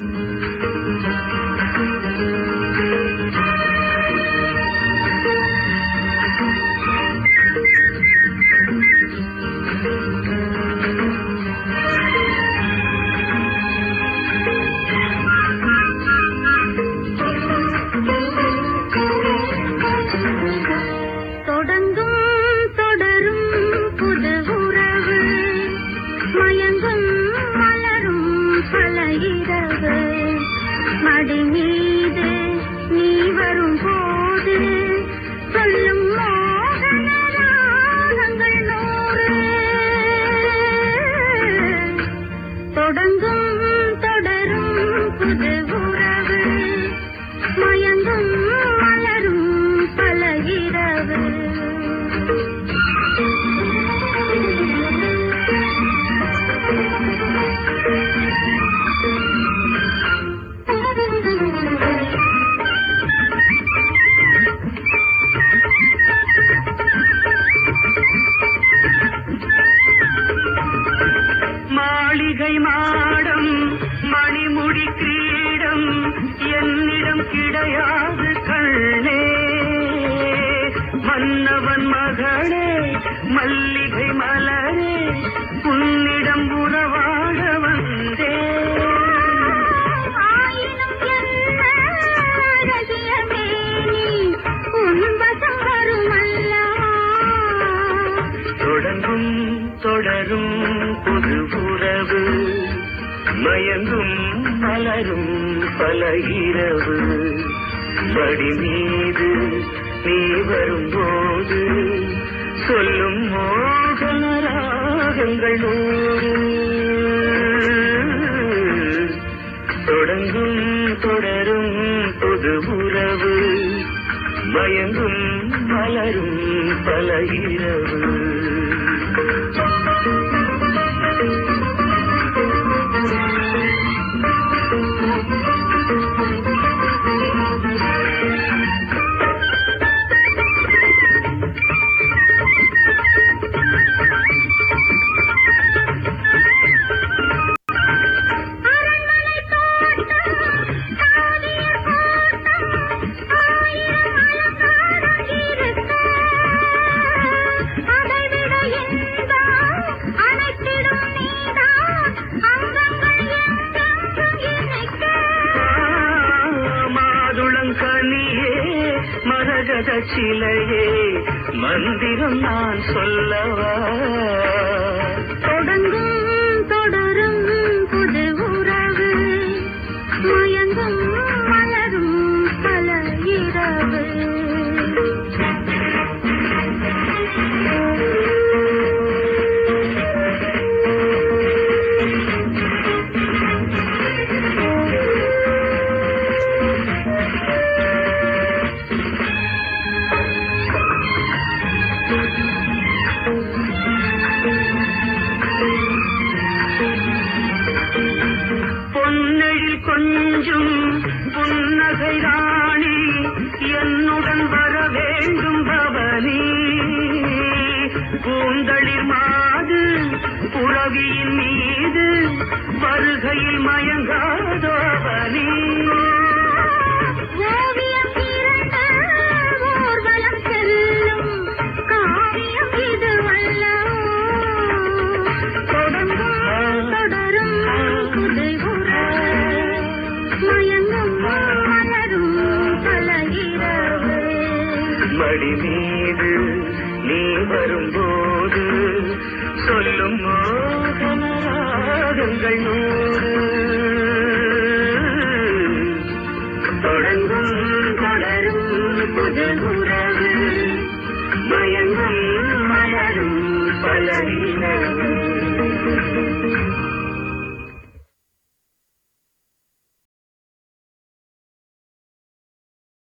தொடங்கும் மடி மணிமுடி கிரீடம் என்னிடம் கிடையாது கண்ணே. மன்னவன் மகளே மல்லிகை மலரே உன்னிடம் உறவாட வந்தே. தொடங்கும் தொடரும் புது உறவு. மயங்கும் மலரும் பல இரவு படி மீது நீ வரும்போது சொல்லும் மோகனராகங்கள் நூறு. தொடங்கும் தொடரும் பொது உறவு மயங்கும் மலரும் பல இரவு மரகத சிலையே மந்திரம் நான் சொல்லவா? தொடங்கும் ராணி என்னுடன் வர வேண்டும் பவனி. பூந்தளிர் மாது புறவியின் மீது வருகையில் மயங்காதோ அவனி. படி மீது நீ வரும்போது சொல்லும் மோகங்கள் நூறு. தொடங்கும் தொடரும் புது உறவு மயங்கும் மலரும் பல இரவு